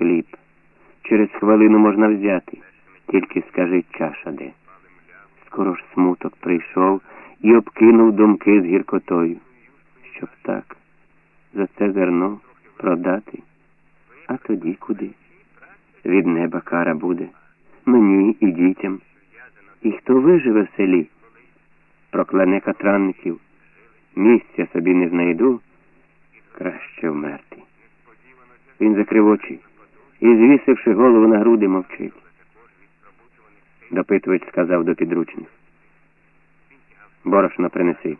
хліб. Через хвилину можна взяти. Тільки скажи чаша де. Скоро ж смуток прийшов і обкинув думки з гіркотою. Щоб так, за це зерно продати. А тоді куди? Від неба кара буде. Мені і дітям. І хто виживе в селі? Прокляне катранників. Місця собі не знайду, краще вмерти. Він закрив очі і, звісивши голову на груди, мовчить. Допитувач сказав до підручних. Борошно принеси.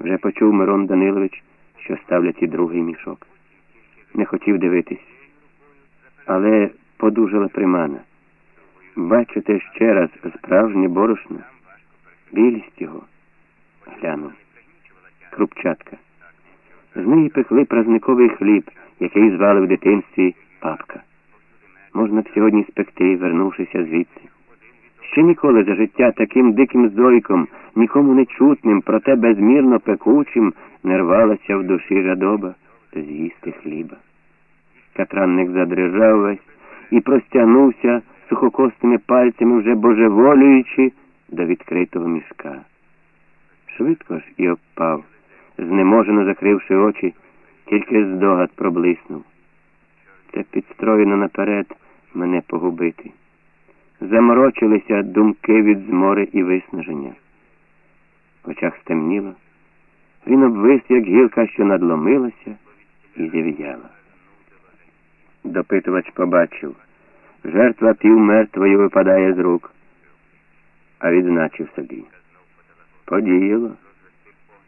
Вже почув Мирон Данилович, що ставлять і другий мішок. Не хотів дивитись, але подужала примана. Бачите ще раз справжнє борошно, білість його. Глянув. Крупчатка. З неї пекли празниковий хліб, який звали в дитинстві папка. Можна б сьогодні спекти, вернувшися звідси. Ще ніколи за життя таким диким зойком, нікому не чутним, проте безмірно пекучим, не рвалася в душі жадоба з'їсти хліба. Катранник задрижав весь і простягнувся сухокосними пальцями, вже божеволюючи до відкритого мішка. Швидко ж і обпав, знеможено закривши очі, тільки здогад проблиснув. Це підстроєно наперед мене погубити. Заморочилися думки від змори і виснаження. В очах стемніло. Він обвис, як гілка, що надломилася, і зів'яла. Допитувач побачив, жертва півмертвою випадає з рук, а відзначив собі. Подіяло.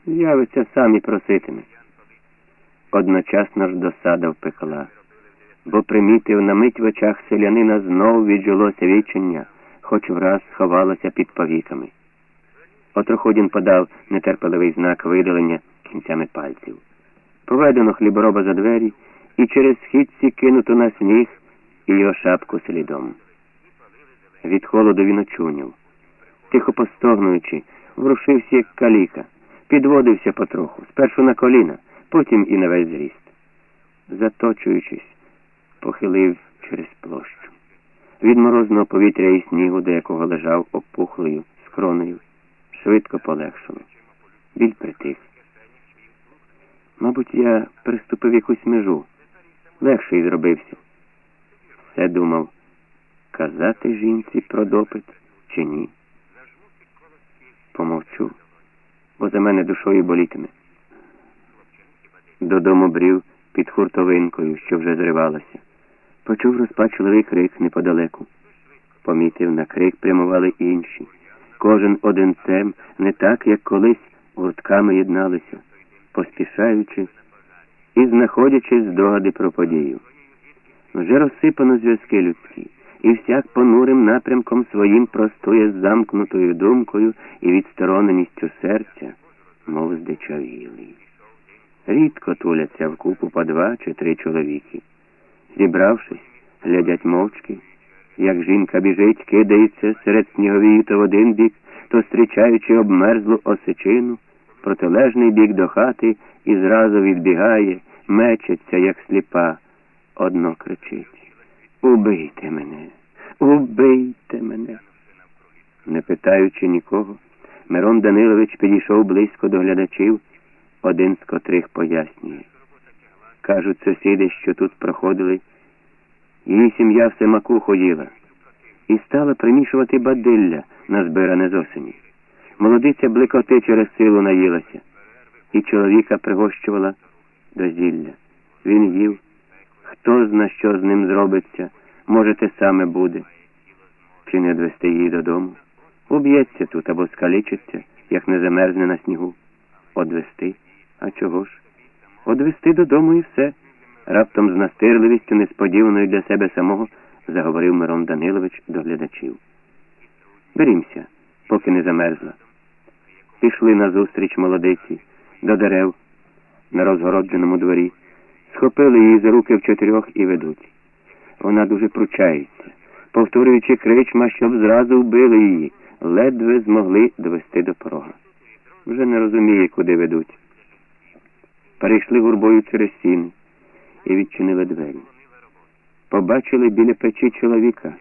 З'явиться сам і проситиме. Одночасно ж досада впекла, бо примітив на мить в очах селянина знов віджилося вічення, хоч враз сховалося під повіками. Отроходін подав нетерпеливий знак видалення кінцями пальців. Поведено хлібороба за двері і через східці кинуто на сніг і його шапку слідом. Від холоду він очуняв. Тихо постогнуючи, врушився, як каліка, підводився потроху, спершу на коліна, потім і на весь зріст. Заточуючись, похилив через площу. Від морозного повітря і снігу, до якого лежав опухлою скронею, швидко полегшало. Біль притих. Мабуть, я приступив якусь межу, легший зробився. Все думав, казати жінці про допит чи ні. Помовчу, бо за мене душою болітиме. Додому брів під хуртовинкою, що вже зривалася. Почув розпачливий крик неподалеку. Помітив, на крик прямували інші. Кожен одинцем, не так, як колись гуртками єдналися, поспішаючи і знаходячи здогади про подію. Вже розсипано зв'язки людські, і всяк понурим напрямком своїм простує з замкнутою думкою і відстороненістю серця, мов здичавілий. Рідко туляться в купу по два чи три чоловіки. Зібравшись, глядять мовчки, як жінка біжить, кидається серед сніговії то в один бік, то зустрічаючи обмерзлу осичину, протилежний бік до хати і зразу відбігає, мечеться, як сліпа, одно кричить Убийте мене, убийте мене. Не питаючи нікого, Мирон Данилович підійшов близько до глядачів, один з котрих пояснює. Кажуть, сусіди, що тут проходили, її сім'я все макуху їла і стала примішувати бадилля, назбиране з осені. Молодиця блекоти через силу наїлася, і чоловіка пригощувала до зілля. Він їв, хто зна, що з ним зробиться, може, те саме буде. Чи не довести її додому? Уб'ється тут або скалічиться, як не замерзне на снігу. Одвести? А чого ж? Одвести додому і все. Раптом з настирливістю, несподіваною для себе самого, заговорив Мирон Данилович до глядачів. Берімся, поки не замерзла. Пішли назустріч молодиці, до дерев на розгородженому дворі, схопили її за руки в чотирьох і ведуть. Вона дуже пручається, повторюючи кричма, щоб зразу вбили її, ледве змогли довести до порога. Вже не розуміє, куди ведуть. Перейшли гурбою через сіни і відчинили двері. побачили біля печі чоловіка.